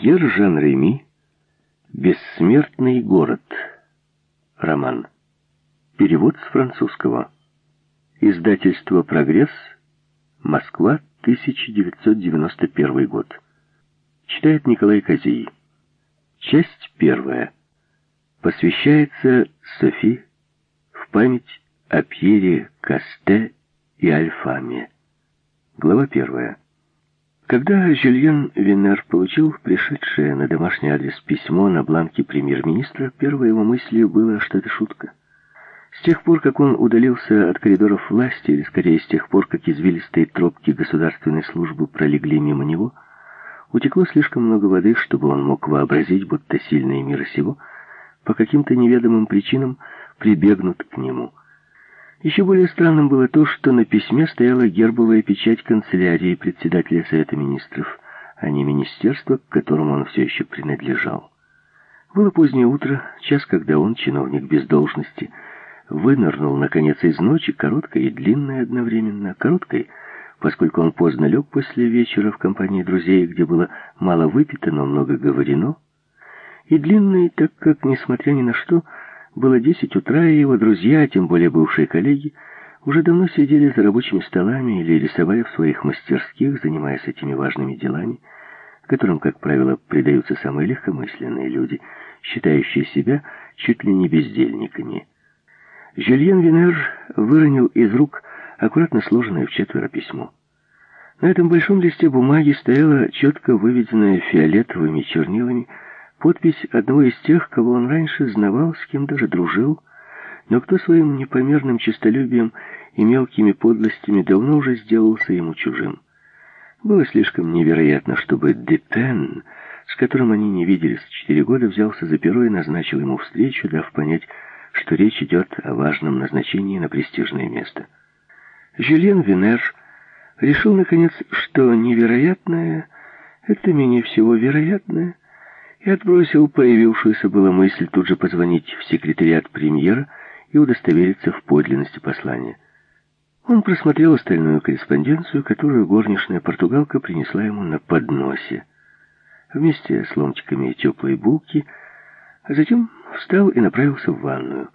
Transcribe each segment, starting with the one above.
Пьер Жан Реми «Бессмертный город». Роман. Перевод с французского. Издательство «Прогресс», Москва, 1991 год. Читает Николай Козей. Часть первая. Посвящается Софи в память о Пьере Касте и Альфаме. Глава первая. Когда Жюльен Винер получил пришедшее на домашний адрес письмо на бланке премьер-министра, первой его мыслью было, что это шутка. С тех пор, как он удалился от коридоров власти, или скорее с тех пор, как извилистые тропки государственной службы пролегли мимо него, утекло слишком много воды, чтобы он мог вообразить, будто сильные мира сего по каким-то неведомым причинам прибегнут к нему – еще более странным было то, что на письме стояла гербовая печать канцелярии председателя Совета Министров, а не министерства, к которому он все еще принадлежал. Было позднее утро, час, когда он, чиновник без должности, вынырнул, наконец, из ночи, короткой и длинной одновременно. Короткой, поскольку он поздно лег после вечера в компании друзей, где было мало выпито, но много говорено, и длинной, так как, несмотря ни на что, было десять утра, и его друзья, тем более бывшие коллеги, уже давно сидели за рабочими столами или рисовали в своих мастерских, занимаясь этими важными делами, которым, как правило, предаются самые легкомысленные люди, считающие себя чуть ли не бездельниками. Жюльен Винер выронил из рук аккуратно сложенное в четверо письмо. На этом большом листе бумаги стояла четко выведенная фиолетовыми чернилами Подпись одного из тех, кого он раньше знавал, с кем даже дружил, но кто своим непомерным честолюбием и мелкими подлостями давно уже сделался ему чужим. Было слишком невероятно, чтобы Депен, с которым они не виделись четыре года, взялся за перо и назначил ему встречу, дав понять, что речь идет о важном назначении на престижное место. Жюльен Венер решил, наконец, что невероятное — это менее всего вероятное — и отбросил появившуюся была мысль тут же позвонить в секретариат премьера и удостовериться в подлинности послания. Он просмотрел остальную корреспонденцию, которую горничная португалка принесла ему на подносе, вместе с ломтиками теплой булки, а затем встал и направился в ванную.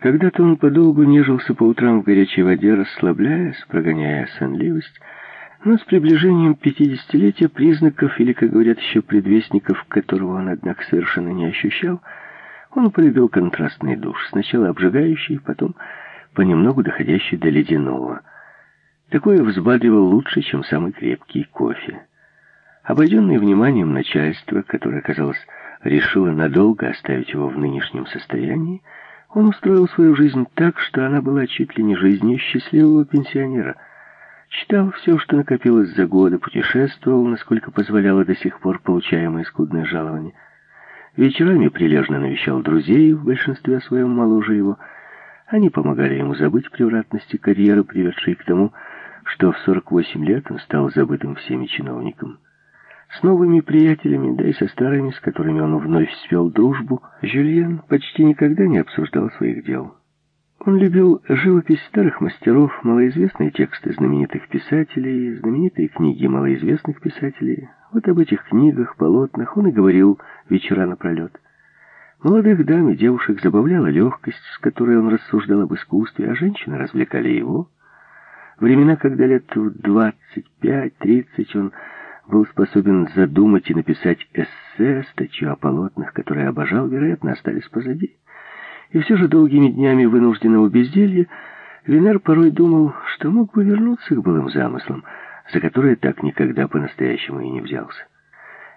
Когда-то он подолгу нежился по утрам в горячей воде, расслабляясь, прогоняя сонливость, но с приближением пятидесятилетия признаков, или, как говорят еще, предвестников, которого он, однако, совершенно не ощущал, он употребил контрастный душ, сначала обжигающий, потом понемногу доходящий до ледяного. Такое взбадривал лучше, чем самый крепкий кофе. Обойденный вниманием начальства, которое, казалось, решило надолго оставить его в нынешнем состоянии, он устроил свою жизнь так, что она была чуть ли не жизнью счастливого пенсионера — Читал все, что накопилось за годы, путешествовал, насколько позволяло до сих пор получаемое скудное жалование. Вечерами прилежно навещал друзей, в большинстве своем моложе его. Они помогали ему забыть превратности карьеры, приведшей к тому, что в 48 лет он стал забытым всеми чиновником. С новыми приятелями, да и со старыми, с которыми он вновь свел дружбу, Жюльен почти никогда не обсуждал своих дел. Он любил живопись старых мастеров, малоизвестные тексты знаменитых писателей, знаменитые книги малоизвестных писателей. Вот об этих книгах, полотнах он и говорил вечера напролет. Молодых дам и девушек забавляла легкость, с которой он рассуждал об искусстве, а женщины развлекали его. Времена, когда лет в 25-30 он был способен задумать и написать эссе, статью о полотнах, которые обожал, вероятно, остались позади. И все же долгими днями вынужденного безделья Винер порой думал, что мог бы вернуться к былым замыслам, за которые так никогда по-настоящему и не взялся.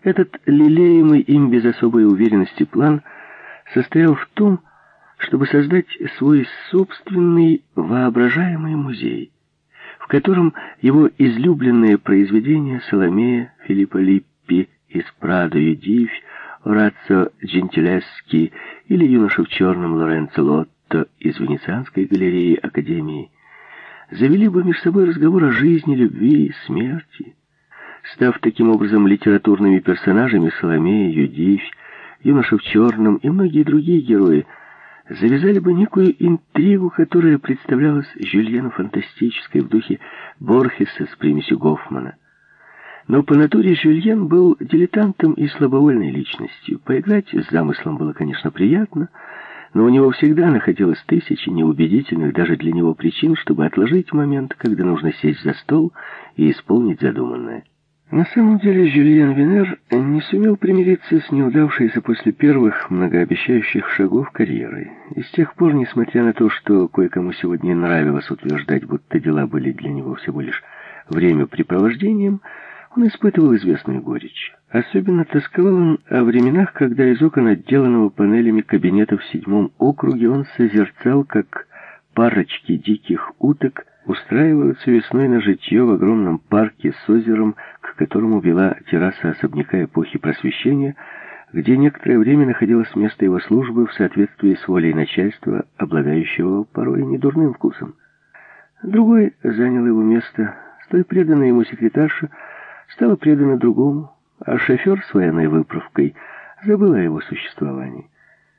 Этот лелеемый им без особой уверенности план состоял в том, чтобы создать свой собственный воображаемый музей, в котором его излюбленные произведения Соломея, Филиппа Липпи из Прадо и Дивь, Орацио Джентилески или юноша в черном Лоренцо Лотто из Венецианской галереи Академии завели бы между собой разговор о жизни, любви и смерти, став таким образом литературными персонажами Соломея, Юдивь, юноша в черном и многие другие герои, завязали бы некую интригу, которая представлялась Жюльену фантастической в духе Борхеса с примесью Гофмана. Но по натуре Жюльен был дилетантом и слабовольной личностью. Поиграть с замыслом было, конечно, приятно, но у него всегда находилось тысячи неубедительных даже для него причин, чтобы отложить момент, когда нужно сесть за стол и исполнить задуманное. На самом деле Жюльен Венер не сумел примириться с неудавшейся после первых многообещающих шагов карьерой. И с тех пор, несмотря на то, что кое-кому сегодня нравилось утверждать, будто дела были для него всего лишь времяпрепровождением, он испытывал известную горечь. Особенно тосковал он о временах, когда из окон отделанного панелями кабинета в седьмом округе он созерцал, как парочки диких уток устраиваются весной на житье в огромном парке с озером, к которому вела терраса особняка эпохи Просвещения, где некоторое время находилось место его службы в соответствии с волей начальства, обладающего порой недурным вкусом. Другой занял его место, столь преданная ему секретарша, стала предана другому, а шофер с военной выправкой забыл о его существовании.